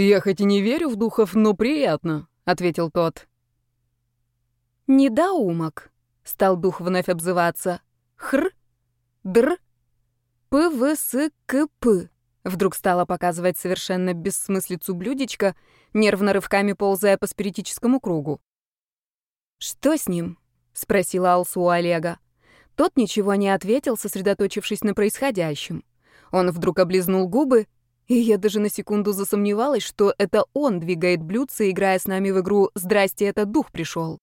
«Я хоть и не верю в духов, но приятно», — ответил тот. «Недоумок», — стал дух вновь обзываться. «Хр, др, ПВСКП», — вдруг стала показывать совершенно бессмыслицу блюдечко, нервно рывками ползая по спиритическому кругу. «Что с ним?» — спросила Алсу у Олега. Тот ничего не ответил, сосредоточившись на происходящем. Он вдруг облизнул губы, и я даже на секунду засомневалась, что это он двигает блюдце, играя с нами в игру «Здрасте, этот дух пришел».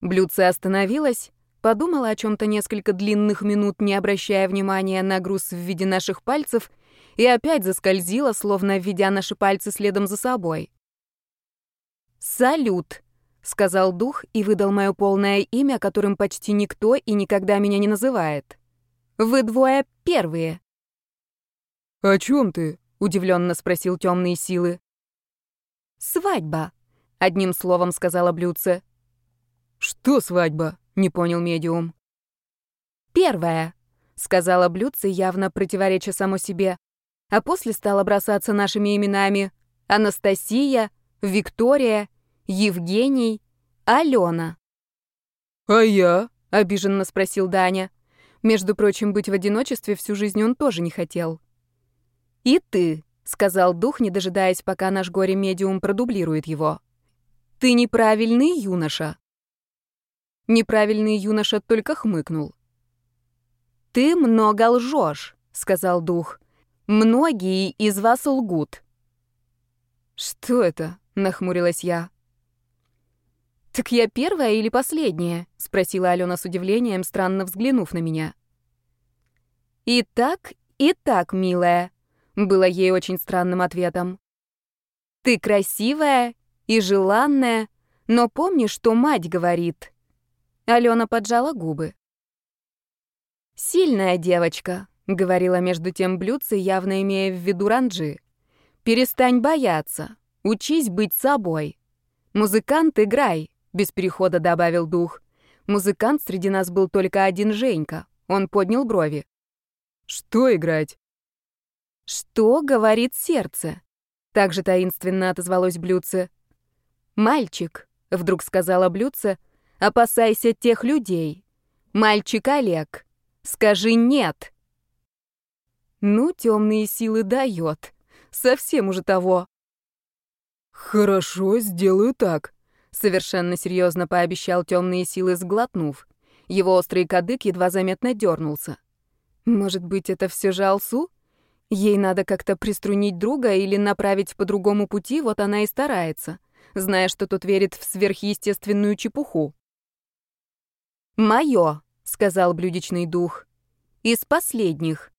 Блюдце остановилось, подумала о чем то несколько длинных минут, не обращая внимания на груз в виде наших пальцев, и опять заскользила, словно введя наши пальцы следом за собой. «Салют», — сказал дух и выдал мое полное имя, которым почти никто и никогда меня не называет. «Вы двое первые». «О чем ты?» Удивленно спросил темные силы. Свадьба, одним словом сказала блюдце. Что свадьба? не понял медиум. Первая, сказала блюдце, явно противореча само себе, а после стала бросаться нашими именами: Анастасия, Виктория, Евгений, Алена. А я? обиженно спросил Даня. Между прочим, быть в одиночестве всю жизнь он тоже не хотел. «И ты», — сказал дух, не дожидаясь, пока наш горе-медиум продублирует его. «Ты неправильный юноша». Неправильный юноша только хмыкнул. «Ты много лжешь», — сказал дух. «Многие из вас лгут». «Что это?» — нахмурилась я. «Так я первая или последняя?» — спросила Алена с удивлением, странно взглянув на меня. «И так, и так, милая», было ей очень странным ответом. «Ты красивая и желанная, но помни, что мать говорит». Алена поджала губы. «Сильная девочка», — говорила между тем блюдце, явно имея в виду ранджи. «Перестань бояться, учись быть собой. Музыкант, играй», — без перехода добавил дух. Музыкант среди нас был только один Женька. Он поднял брови. «Что играть?» «Что говорит сердце?» Так же таинственно отозвалось блюдце. «Мальчик», — вдруг сказала блюдце, — «опасайся тех людей. Мальчик Олег, скажи «нет». Ну, темные силы дает. Совсем уже того. «Хорошо, сделаю так», — совершенно серьезно пообещал темные силы, сглотнув. Его острый кадык едва заметно дернулся. «Может быть, это все же Алсу?» Ей надо как-то приструнить друга или направить по другому пути, вот она и старается, зная, что тот верит в сверхъестественную чепуху. «Моё», — сказал блюдечный дух, — «из последних».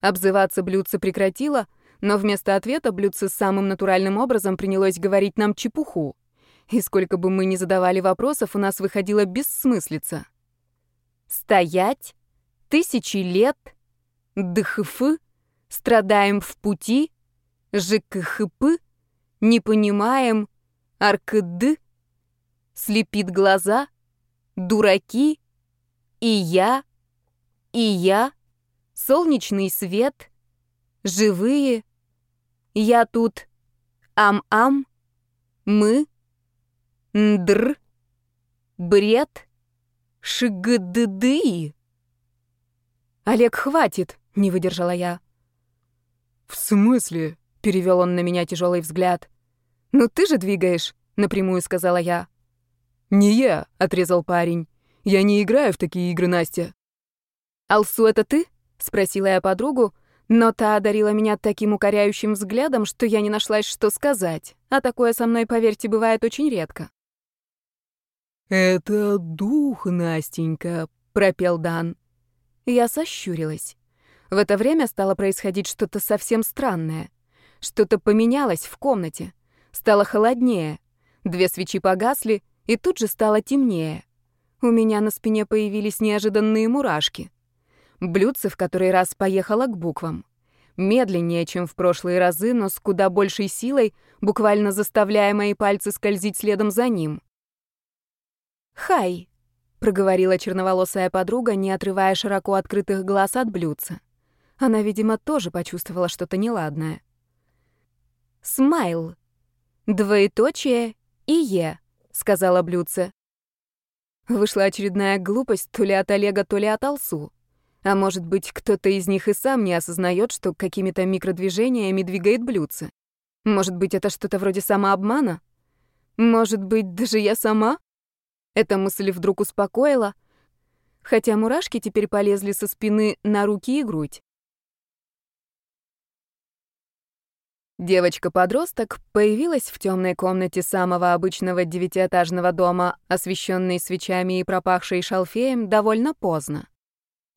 Обзываться блюдце прекратило, но вместо ответа блюдце самым натуральным образом принялось говорить нам чепуху. И сколько бы мы ни задавали вопросов, у нас выходила бессмыслица. «Стоять? Тысячи лет? ДХФ?» Страдаем в пути, ЖКХП, не понимаем, АРКД, слепит глаза, дураки, и я, и я, солнечный свет, живые, я тут, ам-ам, мы, ндр, бред, шгдды. Олег, хватит, не выдержала я. «В смысле?» — перевел он на меня тяжелый взгляд. «Ну ты же двигаешь», — напрямую сказала я. «Не я», — отрезал парень. «Я не играю в такие игры, Настя». «Алсу, это ты?» — спросила я подругу, но та одарила меня таким укоряющим взглядом, что я не нашлась, что сказать. А такое со мной, поверьте, бывает очень редко. «Это дух, Настенька», — пропел Дан. Я сощурилась. В это время стало происходить что-то совсем странное. Что-то поменялось в комнате. Стало холоднее. Две свечи погасли, и тут же стало темнее. У меня на спине появились неожиданные мурашки. Блюдце в который раз поехало к буквам. Медленнее, чем в прошлые разы, но с куда большей силой, буквально заставляя мои пальцы скользить следом за ним. «Хай», — проговорила черноволосая подруга, не отрывая широко открытых глаз от блюдца. Она, видимо, тоже почувствовала что-то неладное. Смайл. Двоеточие и Е, сказала блюдце. Вышла очередная глупость то ли от Олега, то ли от Алсу. А может быть, кто-то из них и сам не осознает, что какими-то микродвижениями двигает блюдце. Может быть, это что-то вроде самообмана? Может быть, даже я сама? Эта мысль вдруг успокоила, хотя мурашки теперь полезли со спины на руки и грудь. Девочка-подросток появилась в темной комнате самого обычного девятиэтажного дома, освещенной свечами и пропахшей шалфеем, довольно поздно.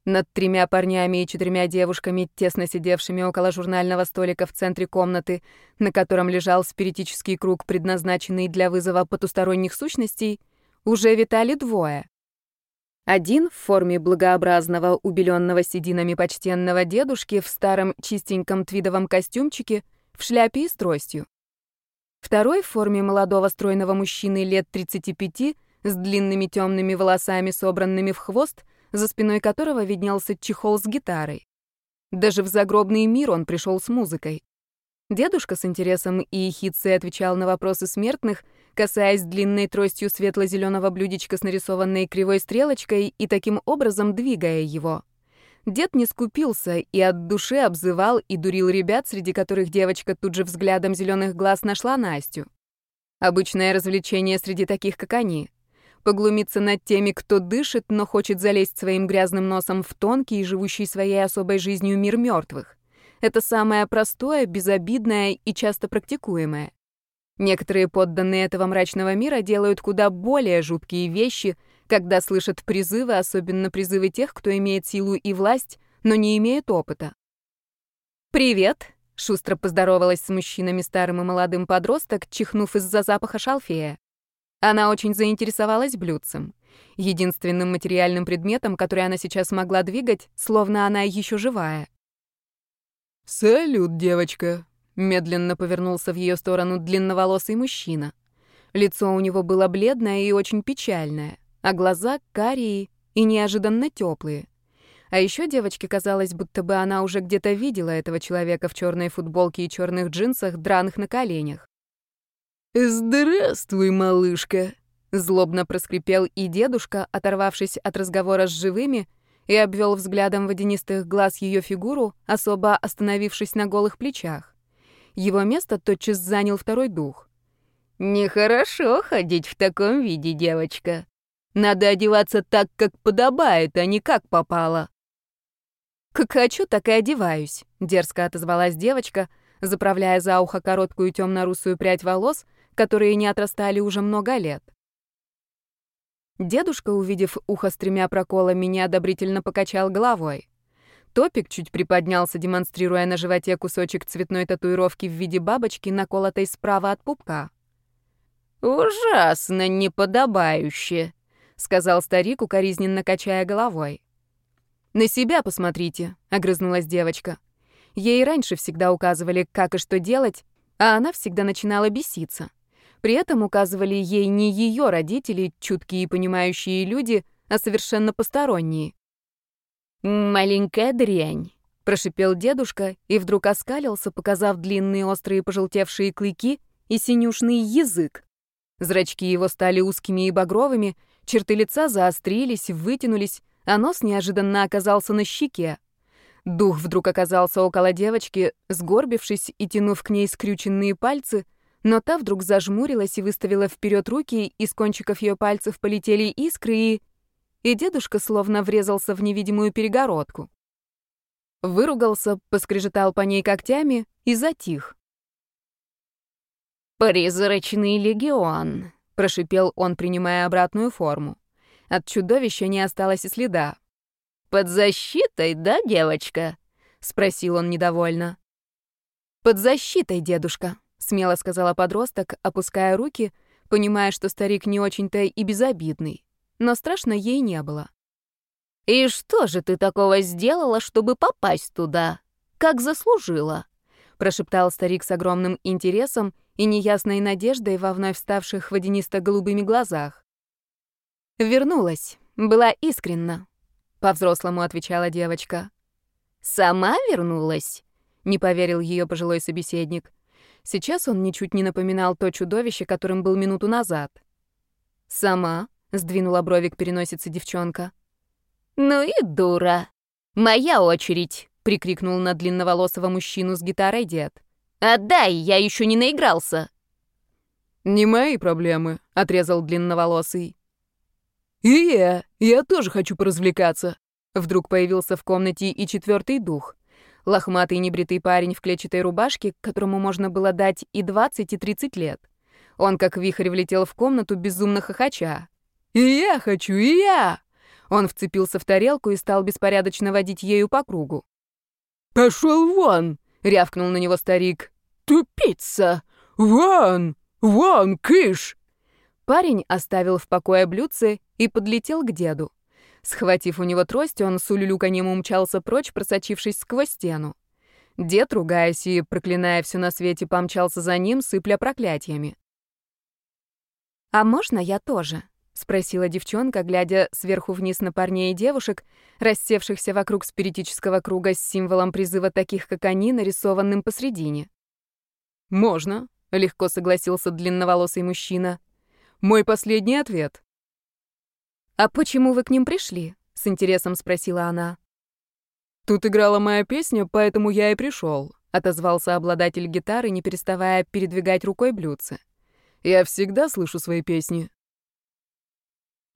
Над тремя парнями и четырьмя девушками, тесно сидевшими около журнального столика в центре комнаты, на котором лежал спиритический круг, предназначенный для вызова потусторонних сущностей, уже витали двое. Один в форме благообразного, убеленного сединами почтенного дедушки в старом чистеньком твидовом костюмчике — в шляпе и с тростью. Второй в форме молодого стройного мужчины лет 35 с длинными темными волосами, собранными в хвост, за спиной которого виднелся чехол с гитарой. Даже в загробный мир он пришел с музыкой. Дедушка с интересом и ехидцей отвечал на вопросы смертных, касаясь длинной тростью светло-зеленого блюдечка с нарисованной кривой стрелочкой и таким образом двигая его. Дед не скупился и от души обзывал и дурил ребят, среди которых девочка тут же взглядом зеленых глаз нашла Настю. Обычное развлечение среди таких, как они. Поглумиться над теми, кто дышит, но хочет залезть своим грязным носом в тонкий, живущий своей особой жизнью мир мертвых. Это самое простое, безобидное и часто практикуемое. Некоторые подданные этого мрачного мира делают куда более жуткие вещи, когда слышат призывы, особенно призывы тех, кто имеет силу и власть, но не имеет опыта. «Привет!» — шустро поздоровалась с мужчинами старым и молодым подросток, чихнув из-за запаха шалфея. Она очень заинтересовалась блюдцем. Единственным материальным предметом, который она сейчас могла двигать, словно она еще живая. «Салют, девочка!» — медленно повернулся в ее сторону длинноволосый мужчина. Лицо у него было бледное и очень печальное а глаза карие и неожиданно теплые. А еще девочке казалось, будто бы она уже где-то видела этого человека в черной футболке и черных джинсах, драных на коленях. «Здравствуй, малышка!» Злобно проскрипел и дедушка, оторвавшись от разговора с живыми, и обвел взглядом водянистых глаз ее фигуру, особо остановившись на голых плечах. Его место тотчас занял второй дух. «Нехорошо ходить в таком виде, девочка. Надо одеваться так, как подобает, а не как попало. «Как хочу, так и одеваюсь», — дерзко отозвалась девочка, заправляя за ухо короткую темно-русую прядь волос, которые не отрастали уже много лет. Дедушка, увидев ухо с тремя проколами, неодобрительно покачал головой. Топик чуть приподнялся, демонстрируя на животе кусочек цветной татуировки в виде бабочки, наколотой справа от пупка. «Ужасно неподобающе», сказал старик, укоризненно качая головой. «На себя посмотрите», — огрызнулась девочка. Ей раньше всегда указывали, как и что делать, а она всегда начинала беситься. При этом указывали ей не ее родители, чуткие и понимающие люди, а совершенно посторонние. «Маленькая дрянь», — прошипел дедушка и вдруг оскалился, показав длинные острые пожелтевшие клыки и синюшный язык. Зрачки его стали узкими и багровыми, Черты лица заострились, вытянулись, а нос неожиданно оказался на щеке. Дух вдруг оказался около девочки, сгорбившись и тянув к ней скрюченные пальцы, но та вдруг зажмурилась и выставила вперед руки, из кончиков ее пальцев полетели искры, и... И дедушка словно врезался в невидимую перегородку. Выругался, поскрежетал по ней когтями и затих. «Призрачный легион», прошипел он, принимая обратную форму. От чудовища не осталось и следа. Под защитой, да, девочка? спросил он недовольно. Под защитой, дедушка, смело сказала подросток, опуская руки, понимая, что старик не очень-то и безобидный, но страшно ей не было. И что же ты такого сделала, чтобы попасть туда? Как заслужила? прошептал старик с огромным интересом и неясной надеждой во вновь вставших водянисто-голубыми глазах. «Вернулась. Была искренна», — по-взрослому отвечала девочка. «Сама вернулась?» — не поверил ее пожилой собеседник. Сейчас он ничуть не напоминал то чудовище, которым был минуту назад. «Сама?» — сдвинула бровик переносица девчонка. «Ну и дура! Моя очередь!» — прикрикнул на длинноволосого мужчину с гитарой дед. «Отдай, я еще не наигрался!» «Не мои проблемы», — отрезал длинноволосый. «И я, я тоже хочу поразвлекаться». Вдруг появился в комнате и четвертый дух. Лохматый небритый парень в клетчатой рубашке, которому можно было дать и 20, и 30 лет. Он как вихрь влетел в комнату, безумно хохоча. «И я хочу, и я!» Он вцепился в тарелку и стал беспорядочно водить ею по кругу. «Пошел вон!» — рявкнул на него старик. «Тупица! Вон! Вон, кыш!» Парень оставил в покое блюдце и подлетел к деду. Схватив у него трость, он с улюлюканьем умчался прочь, просочившись сквозь стену. Дед, ругаясь и проклиная все на свете, помчался за ним, сыпля проклятиями. «А можно я тоже?» — спросила девчонка, глядя сверху вниз на парней и девушек, рассевшихся вокруг спиритического круга с символом призыва таких, как они, нарисованным посредине. «Можно», — легко согласился длинноволосый мужчина. «Мой последний ответ». «А почему вы к ним пришли?» — с интересом спросила она. «Тут играла моя песня, поэтому я и пришел», — отозвался обладатель гитары, не переставая передвигать рукой блюдце. «Я всегда слышу свои песни».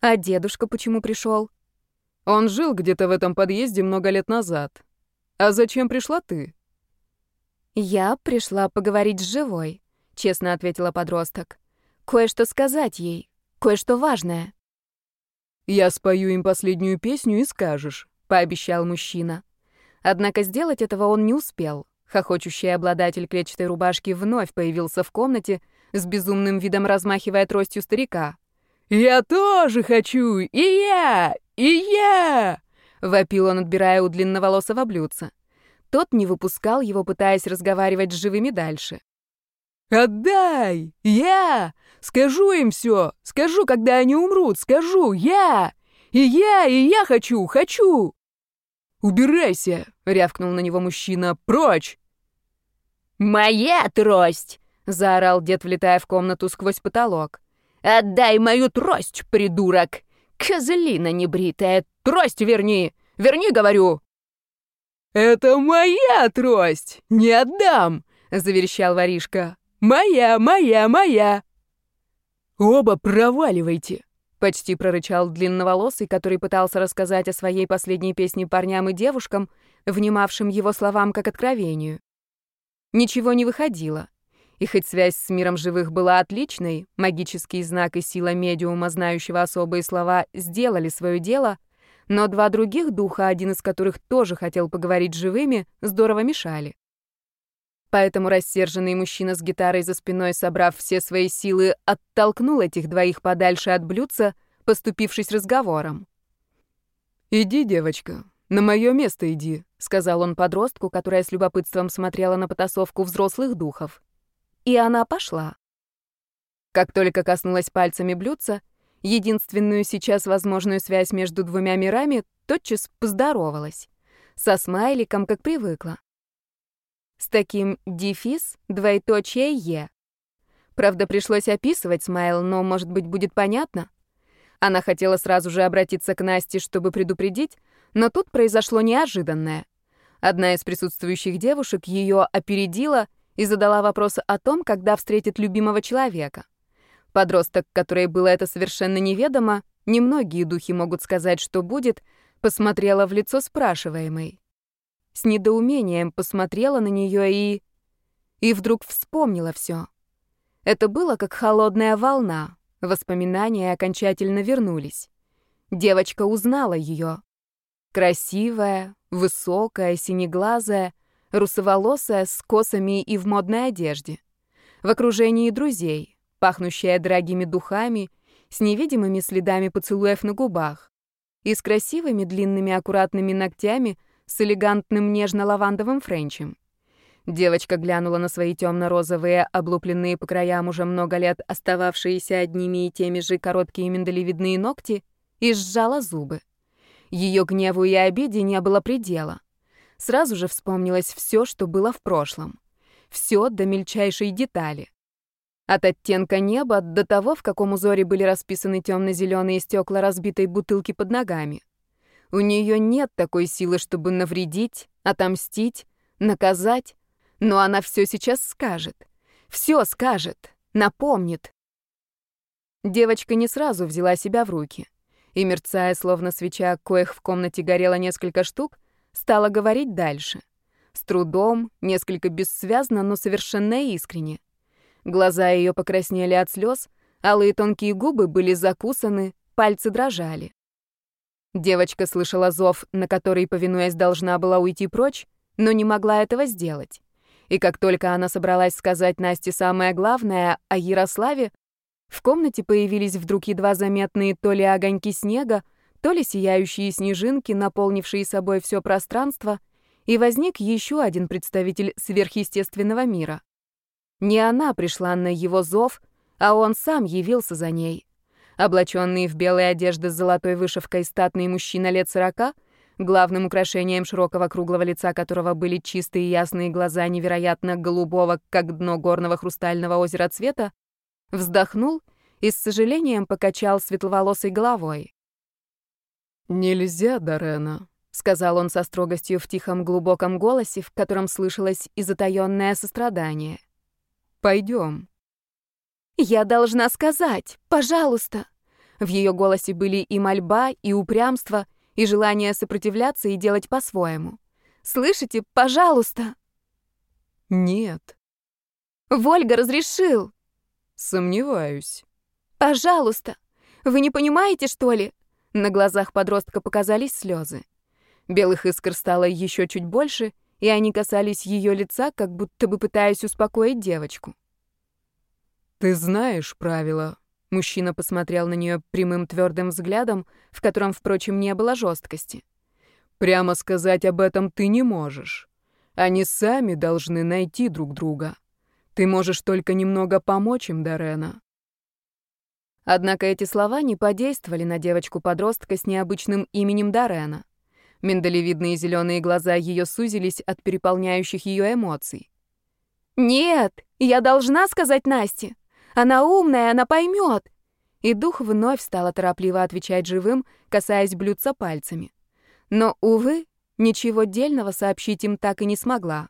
«А дедушка почему пришел? «Он жил где-то в этом подъезде много лет назад. А зачем пришла ты?» «Я пришла поговорить с живой», — честно ответила подросток. «Кое-что сказать ей, кое-что важное». «Я спою им последнюю песню и скажешь», — пообещал мужчина. Однако сделать этого он не успел. Хохочущий обладатель клетчатой рубашки вновь появился в комнате, с безумным видом размахивая тростью старика. «Я тоже хочу! И я! И я!» — вопил он, отбирая у длинноволосого блюдца. Тот не выпускал его, пытаясь разговаривать с живыми дальше. «Отдай! Я! Скажу им все! Скажу, когда они умрут! Скажу! Я! И я, и я хочу! Хочу!» «Убирайся!» — рявкнул на него мужчина. «Прочь!» «Моя трость!» — заорал дед, влетая в комнату сквозь потолок. «Отдай мою трость, придурок! Козлина небритая! Трость верни! Верни, говорю!» «Это моя трость! Не отдам!» — заверещал воришка. «Моя, моя, моя!» «Оба проваливайте!» — почти прорычал длинноволосый, который пытался рассказать о своей последней песне парням и девушкам, внимавшим его словам как откровению. Ничего не выходило. И хоть связь с миром живых была отличной, магический знак и сила медиума, знающего особые слова, сделали свое дело — но два других духа, один из которых тоже хотел поговорить с живыми, здорово мешали. Поэтому рассерженный мужчина с гитарой за спиной, собрав все свои силы, оттолкнул этих двоих подальше от блюдца, поступившись разговором. «Иди, девочка, на мое место иди», — сказал он подростку, которая с любопытством смотрела на потасовку взрослых духов. И она пошла. Как только коснулась пальцами блюдца, единственную сейчас возможную связь между двумя мирами, тотчас поздоровалась. Со смайликом, как привыкла. С таким дефис, двоеточие «е». Правда, пришлось описывать смайл, но, может быть, будет понятно? Она хотела сразу же обратиться к Насте, чтобы предупредить, но тут произошло неожиданное. Одна из присутствующих девушек ее опередила и задала вопрос о том, когда встретит любимого человека. Подросток, которой было это совершенно неведомо, немногие духи могут сказать, что будет, посмотрела в лицо спрашиваемой. С недоумением посмотрела на нее и... И вдруг вспомнила все. Это было как холодная волна. Воспоминания окончательно вернулись. Девочка узнала ее. Красивая, высокая, синеглазая, русоволосая, с косами и в модной одежде. В окружении друзей, пахнущая дорогими духами, с невидимыми следами поцелуев на губах и с красивыми длинными аккуратными ногтями с элегантным нежно-лавандовым френчем. Девочка глянула на свои темно-розовые, облупленные по краям уже много лет остававшиеся одними и теми же короткие миндалевидные ногти и сжала зубы. Ее гневу и обиде не было предела. Сразу же вспомнилось все, что было в прошлом. Все до мельчайшей детали. От оттенка неба до того, в каком узоре были расписаны темно-зеленые стекла разбитой бутылки под ногами. У нее нет такой силы, чтобы навредить, отомстить, наказать, но она все сейчас скажет. Все скажет, напомнит. Девочка не сразу взяла себя в руки и, мерцая, словно свеча, коих в комнате горело несколько штук, стала говорить дальше. С трудом, несколько бессвязно, но совершенно искренне. Глаза ее покраснели от слез, алые тонкие губы были закусаны, пальцы дрожали. Девочка слышала зов, на который, повинуясь, должна была уйти прочь, но не могла этого сделать. И как только она собралась сказать Насте самое главное о Ярославе, в комнате появились вдруг едва заметные то ли огоньки снега, то ли сияющие снежинки, наполнившие собой все пространство, и возник еще один представитель сверхъестественного мира. Не она пришла на его зов, а он сам явился за ней. Облаченный в белые одежды с золотой вышивкой статный мужчина лет сорока, главным украшением широкого круглого лица которого были чистые ясные глаза невероятно голубого, как дно горного хрустального озера цвета, вздохнул и с сожалением покачал светловолосой головой. «Нельзя, Дорена», — сказал он со строгостью в тихом глубоком голосе, в котором слышалось и затаённое сострадание. «Пойдем». «Я должна сказать, пожалуйста». В ее голосе были и мольба, и упрямство, и желание сопротивляться и делать по-своему. «Слышите, пожалуйста». «Нет». «Вольга разрешил». Сомневаюсь. Пожалуйста. Вы не понимаете, что ли? На глазах подростка показались слезы. Белых искр стало еще чуть больше, и они касались ее лица, как будто бы пытаясь успокоить девочку. Ты знаешь правила. Мужчина посмотрел на нее прямым твердым взглядом, в котором, впрочем, не было жесткости. Прямо сказать об этом ты не можешь. Они сами должны найти друг друга. Ты можешь только немного помочь им, Дорена. Однако эти слова не подействовали на девочку-подростка с необычным именем Дорена. Миндалевидные зеленые глаза ее сузились от переполняющих ее эмоций. «Нет, я должна сказать Насте. Она умная, она поймет. И дух вновь стала торопливо отвечать живым, касаясь блюдца пальцами. Но, увы, ничего дельного сообщить им так и не смогла.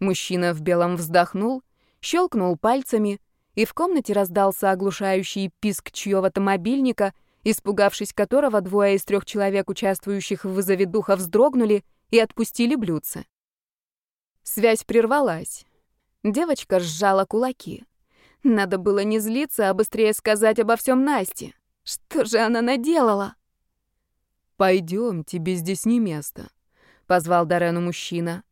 Мужчина в белом вздохнул щелкнул пальцами, и в комнате раздался оглушающий писк чьего-то мобильника, испугавшись которого двое из трех человек, участвующих в вызове духа, вздрогнули и отпустили блюдце. Связь прервалась. Девочка сжала кулаки. Надо было не злиться, а быстрее сказать обо всем Насте. Что же она наделала? Пойдем, тебе здесь не место», — позвал Дарену мужчина.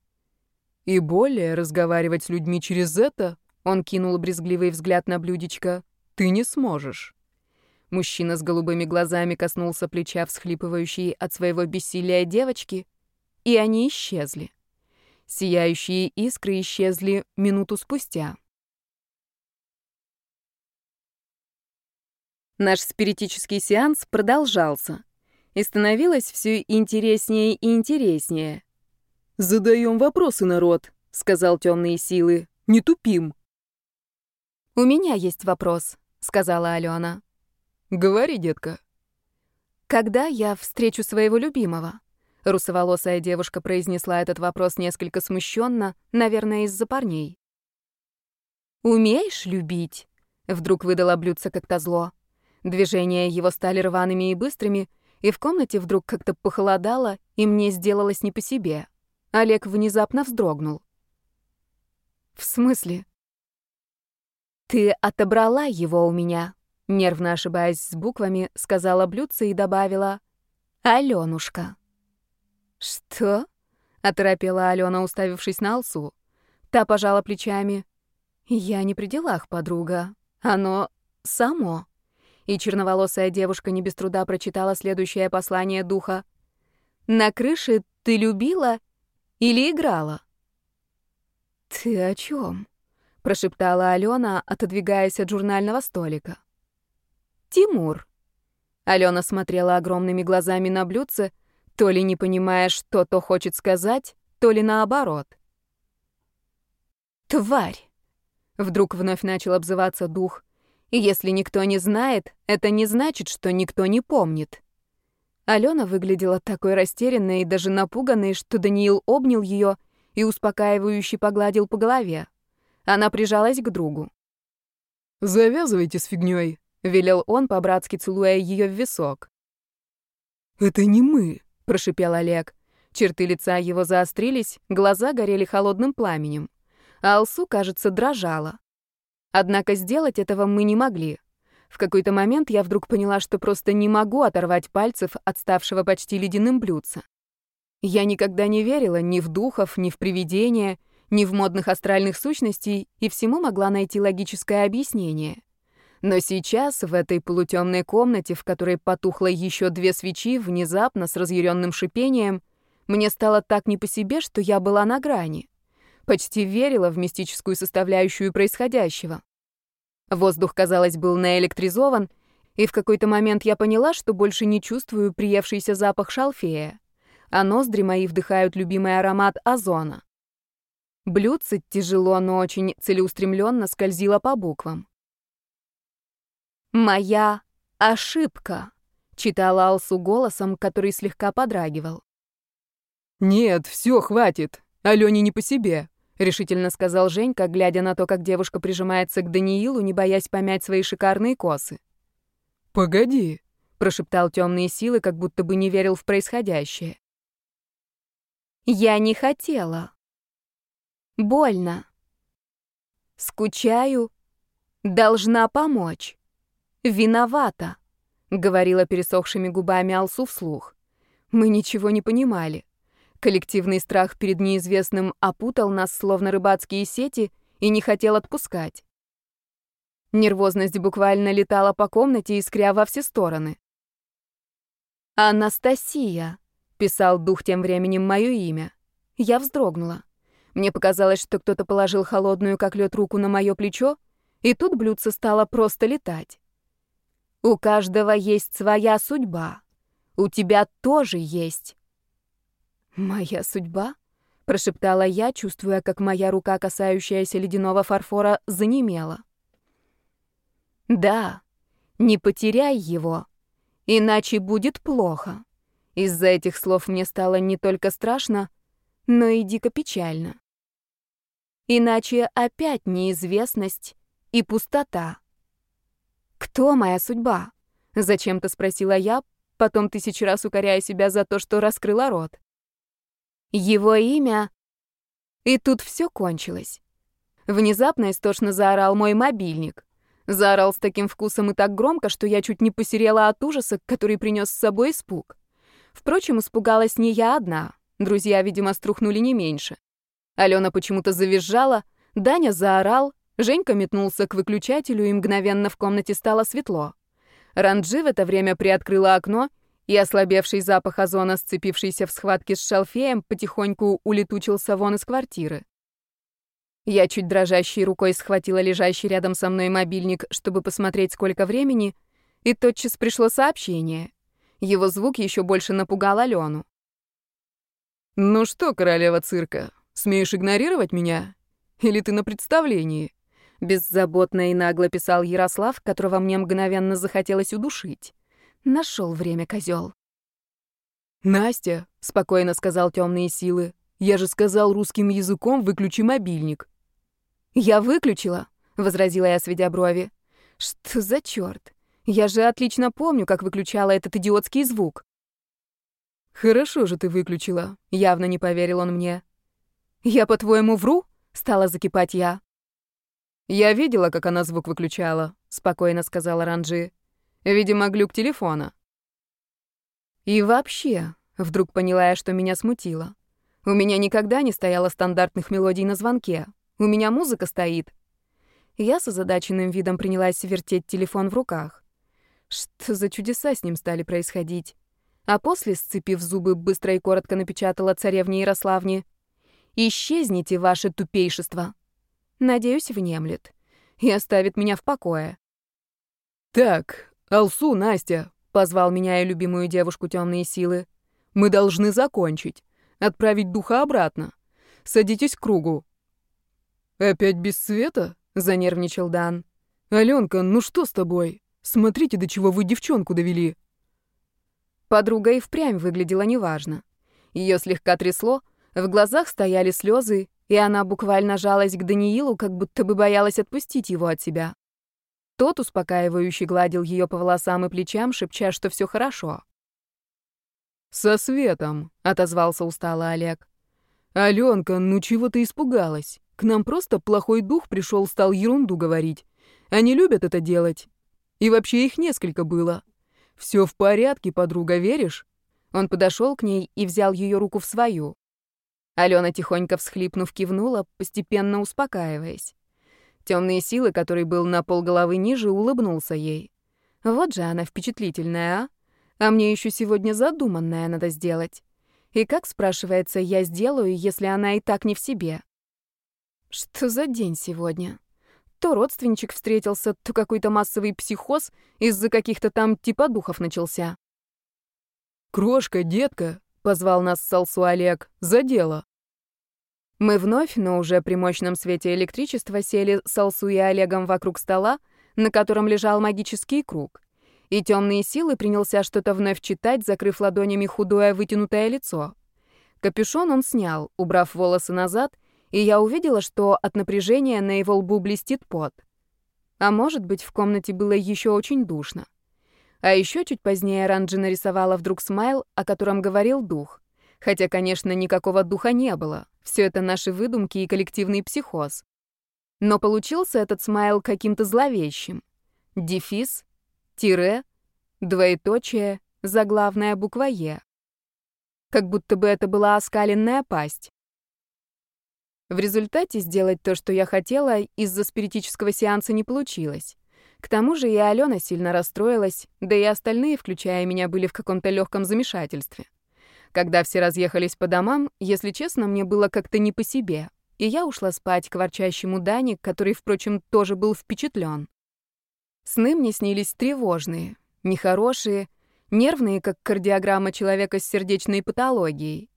И более разговаривать с людьми через это, он кинул брезгливый взгляд на блюдечко, ты не сможешь. Мужчина с голубыми глазами коснулся плеча всхлипывающей от своего бессилия девочки, и они исчезли. Сияющие искры исчезли минуту спустя. Наш спиритический сеанс продолжался и становилось все интереснее и интереснее. «Задаем вопросы, народ», — сказал темные силы. «Не тупим». «У меня есть вопрос», — сказала Алена. «Говори, детка». «Когда я встречу своего любимого?» Русоволосая девушка произнесла этот вопрос несколько смущенно, наверное, из-за парней. «Умеешь любить?» — вдруг выдала блюдце как-то зло. Движения его стали рваными и быстрыми, и в комнате вдруг как-то похолодало, и мне сделалось не по себе. Олег внезапно вздрогнул. «В смысле?» «Ты отобрала его у меня», — нервно ошибаясь с буквами, сказала блюдце и добавила «Алёнушка». «Что?» — оторопела Алена, уставившись на Алсу. Та пожала плечами. «Я не при делах, подруга. Оно само». И черноволосая девушка не без труда прочитала следующее послание духа. «На крыше ты любила или играла?» «Ты о чем? Прошептала Алена, отодвигаясь от журнального столика. «Тимур». Алена смотрела огромными глазами на блюдце, то ли не понимая, что то хочет сказать, то ли наоборот. Тварь! Вдруг вновь начал обзываться дух. И если никто не знает, это не значит, что никто не помнит. Алена выглядела такой растерянной и даже напуганной, что Даниил обнял ее и успокаивающе погладил по голове. Она прижалась к другу. «Завязывайте с фигней, велел он, по-братски целуя ее в висок. «Это не мы», — прошипел Олег. Черты лица его заострились, глаза горели холодным пламенем. А Алсу, кажется, дрожала. Однако сделать этого мы не могли. В какой-то момент я вдруг поняла, что просто не могу оторвать пальцев от ставшего почти ледяным блюдца. Я никогда не верила ни в духов, ни в привидения, ни в модных астральных сущностей и всему могла найти логическое объяснение. Но сейчас, в этой полутемной комнате, в которой потухло еще две свечи, внезапно, с разъяренным шипением, мне стало так не по себе, что я была на грани. Почти верила в мистическую составляющую происходящего. Воздух, казалось, был наэлектризован, и в какой-то момент я поняла, что больше не чувствую приевшийся запах шалфея, а ноздри мои вдыхают любимый аромат озона. Блюдце тяжело, но очень целеустремленно скользило по буквам. «Моя ошибка», — читала Алсу голосом, который слегка подрагивал. «Нет, все, хватит. Алене не по себе», — решительно сказал Женька, глядя на то, как девушка прижимается к Даниилу, не боясь помять свои шикарные косы. «Погоди», — прошептал темные силы, как будто бы не верил в происходящее. «Я не хотела. Больно. Скучаю. Должна помочь. Виновата», — говорила пересохшими губами Алсу вслух. Мы ничего не понимали. Коллективный страх перед неизвестным опутал нас, словно рыбацкие сети, и не хотел отпускать. Нервозность буквально летала по комнате, искря во все стороны. «Анастасия», — писал дух тем временем мое имя. Я вздрогнула. Мне показалось, что кто-то положил холодную, как лед, руку на мое плечо, и тут блюдце стало просто летать. «У каждого есть своя судьба. У тебя тоже есть. «Моя судьба?» — прошептала я, чувствуя, как моя рука, касающаяся ледяного фарфора, занемела. «Да, не потеряй его, иначе будет плохо». Из-за этих слов мне стало не только страшно, но и дико печально. Иначе опять неизвестность и пустота. «Кто моя судьба?» — зачем-то спросила я, потом тысячу раз укоряя себя за то, что раскрыла рот. Его имя... И тут все кончилось. Внезапно истошно заорал мой мобильник. Заорал с таким вкусом и так громко, что я чуть не посерела от ужаса, который принес с собой испуг. Впрочем, испугалась не я одна. Друзья, видимо, струхнули не меньше. Алена почему-то завизжала, Даня заорал, Женька метнулся к выключателю, и мгновенно в комнате стало светло. Ранджи в это время приоткрыла окно и ослабевший запах озона, сцепившийся в схватке с шалфеем, потихоньку улетучился вон из квартиры. Я чуть дрожащей рукой схватила лежащий рядом со мной мобильник, чтобы посмотреть, сколько времени, и тотчас пришло сообщение. Его звук еще больше напугал Алену. «Ну что, королева цирка, смеешь игнорировать меня? Или ты на представлении?» Беззаботно и нагло писал Ярослав, которого мне мгновенно захотелось удушить. Нашел время, козел. Настя, спокойно сказал темные силы. Я же сказал русским языком, выключи мобильник. Я выключила, возразила я, сведя брови. Что за черт? Я же отлично помню, как выключала этот идиотский звук. Хорошо же ты выключила, явно не поверил он мне. Я, по-твоему, вру? Стала закипать я. Я видела, как она звук выключала, спокойно сказала Ранджи. Видимо, глюк телефона. И вообще, вдруг поняла я, что меня смутило. У меня никогда не стояло стандартных мелодий на звонке. У меня музыка стоит. Я с озадаченным видом принялась вертеть телефон в руках. Что за чудеса с ним стали происходить? А после, сцепив зубы, быстро и коротко напечатала царевне Ярославне. «Исчезните, ваше тупейшество!» Надеюсь, внемлет. И оставит меня в покое. «Так, «Алсу, Настя!» — позвал меня и любимую девушку темные силы. «Мы должны закончить. Отправить духа обратно. Садитесь к кругу». «Опять без света?» — занервничал Дан. «Аленка, ну что с тобой? Смотрите, до чего вы девчонку довели». Подруга и впрямь выглядела неважно. Ее слегка трясло, в глазах стояли слезы, и она буквально жалась к Даниилу, как будто бы боялась отпустить его от себя. Тот успокаивающе гладил ее по волосам и плечам, шепча, что все хорошо. «Со светом», — отозвался устало Олег. «Аленка, ну чего ты испугалась? К нам просто плохой дух пришел, стал ерунду говорить. Они любят это делать. И вообще их несколько было. Все в порядке, подруга, веришь?» Он подошел к ней и взял ее руку в свою. Алена, тихонько всхлипнув, кивнула, постепенно успокаиваясь. Темные силы, который был на полголовы ниже, улыбнулся ей. Вот же она впечатлительная, а? А мне еще сегодня задуманное надо сделать. И как, спрашивается, я сделаю, если она и так не в себе? Что за день сегодня? То родственничек встретился, то какой-то массовый психоз из-за каких-то там типа духов начался. «Крошка, детка!» — позвал нас Салсу Олег. «За дело!» Мы вновь, но уже при мощном свете электричества, сели с Алсу и Олегом вокруг стола, на котором лежал магический круг. И темные силы принялся что-то вновь читать, закрыв ладонями худое вытянутое лицо. Капюшон он снял, убрав волосы назад, и я увидела, что от напряжения на его лбу блестит пот. А может быть, в комнате было еще очень душно. А еще чуть позднее Ранджи нарисовала вдруг смайл, о котором говорил дух. Хотя, конечно, никакого духа не было. Все это наши выдумки и коллективный психоз. Но получился этот смайл каким-то зловещим. Дефис, тире, двоеточие, заглавная буква «Е». Как будто бы это была оскаленная пасть. В результате сделать то, что я хотела, из-за спиритического сеанса не получилось. К тому же и Алена сильно расстроилась, да и остальные, включая меня, были в каком-то легком замешательстве. Когда все разъехались по домам, если честно, мне было как-то не по себе, и я ушла спать к ворчащему Дане, который, впрочем, тоже был впечатлен. Сны мне снились тревожные, нехорошие, нервные, как кардиограмма человека с сердечной патологией.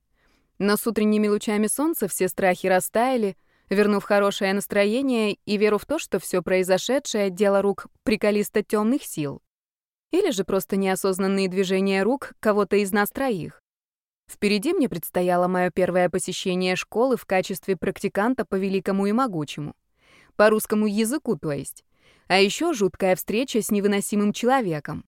Но с утренними лучами солнца все страхи растаяли, вернув хорошее настроение и веру в то, что все произошедшее — дело рук приколиста темных сил. Или же просто неосознанные движения рук кого-то из нас троих. Впереди мне предстояло мое первое посещение школы в качестве практиканта по великому и могучему. По русскому языку, то есть. А еще жуткая встреча с невыносимым человеком.